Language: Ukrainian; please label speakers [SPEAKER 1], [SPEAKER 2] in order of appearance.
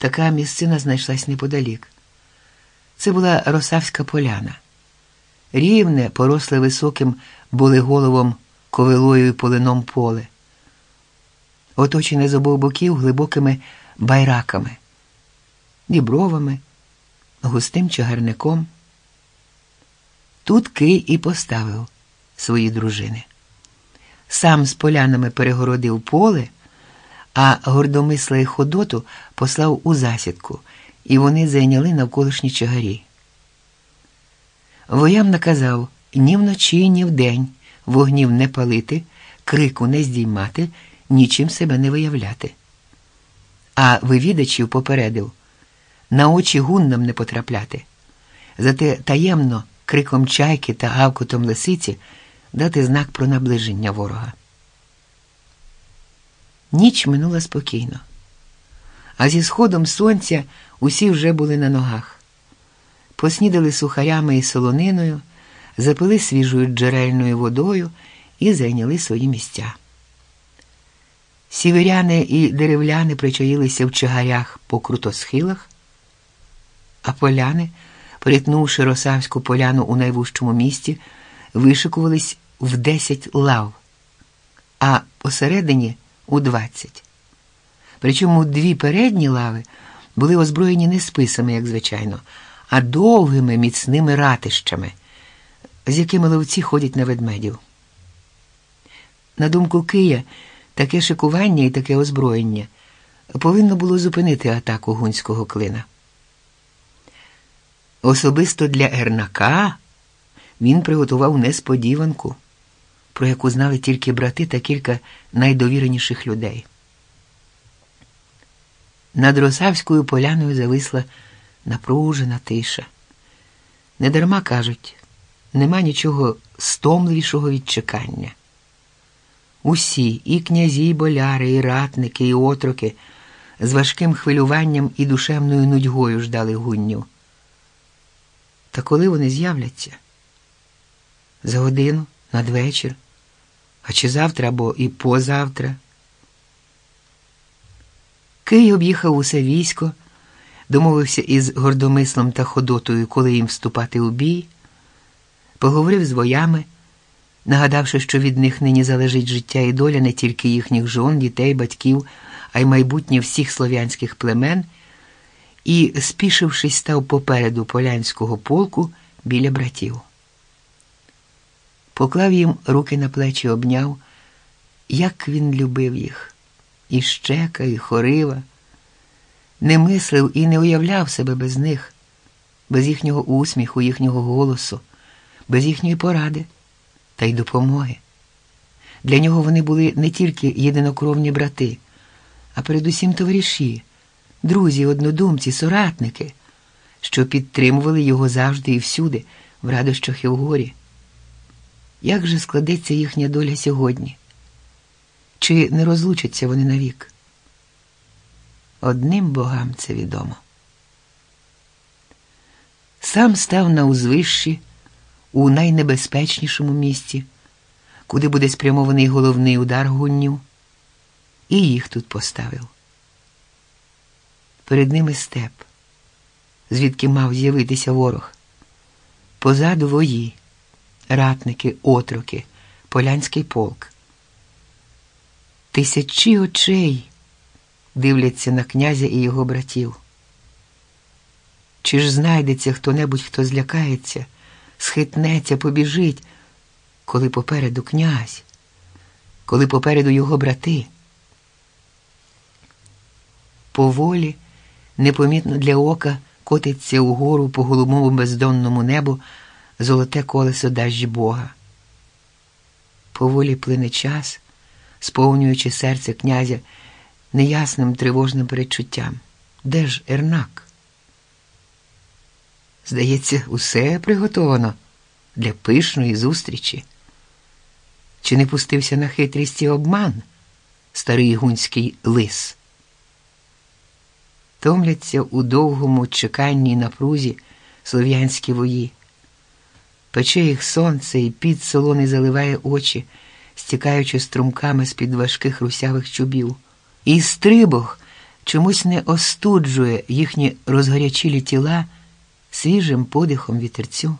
[SPEAKER 1] Така місцина знайшлась неподалік. Це була Росавська поляна, рівне, поросле високим болеголовом ковилою і полином поле, оточене з обох боків глибокими байраками, дібровами, густим чагарником. Тут Кий і поставив свої дружини. Сам з полянами перегородив поле, а гордомисла і ходоту послав у засідку, і вони зайняли навколишні чагарі. Воям наказав ні вночі, ні вдень вогнів не палити, крику не здіймати, нічим себе не виявляти. А вивідачів попередив на очі гуннам не потрапляти, зате таємно криком чайки та гавкотом лисиці дати знак про наближення ворога. Ніч минула спокійно, а зі сходом сонця усі вже були на ногах. Поснідали сухарями і солониною, запили свіжою джерельною водою і зайняли свої місця. Сіверяни і деревляни причаїлися в чагарях по крутосхилах, а поляни, перетнувши Росавську поляну у найвужчому місті, вишикувались в десять лав, а посередині у двадцять. Причому дві передні лави були озброєні не списами, як звичайно, а довгими міцними ратищами, з якими ловці ходять на ведмедів. На думку Кия, таке шикування і таке озброєння повинно було зупинити атаку гунського клина. Особисто для Ернака він приготував несподіванку, про яку знали тільки брати та кілька найдовіреніших людей. Над Росавською поляною зависла напружена тиша. Недарма кажуть, нема нічого стомливішого від чекання. Усі, і князі, і боляри, і ратники, і отроки з важким хвилюванням і душевною нудьгою ждали гуннів. Та коли вони з'являться? За годину, надвечір, а чи завтра або і позавтра? Кий об'їхав усе військо, домовився із гордомислом та ходотою, коли їм вступати у бій, поговорив з воями, нагадавши, що від них нині залежить життя і доля не тільки їхніх жон, дітей, батьків, а й майбутнє всіх слов'янських племен, і, спішившись, став попереду полянського полку біля братів. Поклав їм руки на плечі, обняв, як він любив їх, і щека, і хорива, не мислив і не уявляв себе без них, без їхнього усміху, їхнього голосу, без їхньої поради та й допомоги. Для нього вони були не тільки єдинокровні брати, а передусім товариші, друзі, однодумці, соратники, що підтримували його завжди і всюди, в радощах і в горі. Як же складеться їхня доля сьогодні? Чи не розлучаться вони навік? Одним богам це відомо. Сам став на узвищі у найнебезпечнішому місці, куди буде спрямований головний удар гунню, і їх тут поставив. Перед ними степ, звідки мав з'явитися ворог, позаду вої ратники, отроки, полянський полк. Тисячі очей дивляться на князя і його братів. Чи ж знайдеться хто-небудь, хто злякається, схитнеться, побіжить, коли попереду князь, коли попереду його брати? Поволі, непомітно для ока, котиться угору по голубому бездонному небу золоте колесо дажі Бога. Поволі плине час, сповнюючи серце князя неясним тривожним передчуттям. Де ж Ернак? Здається, усе приготовано для пишної зустрічі. Чи не пустився на хитрість і обман старий гунський лис? Томляться у довгому чеканні напрузі слов'янські вої. Пече їх сонце і під солоний заливає очі, стікаючи струмками з під важких русявих чубів. І стрибог чомусь не остуджує їхні розгарячілі тіла свіжим подихом вітерцю.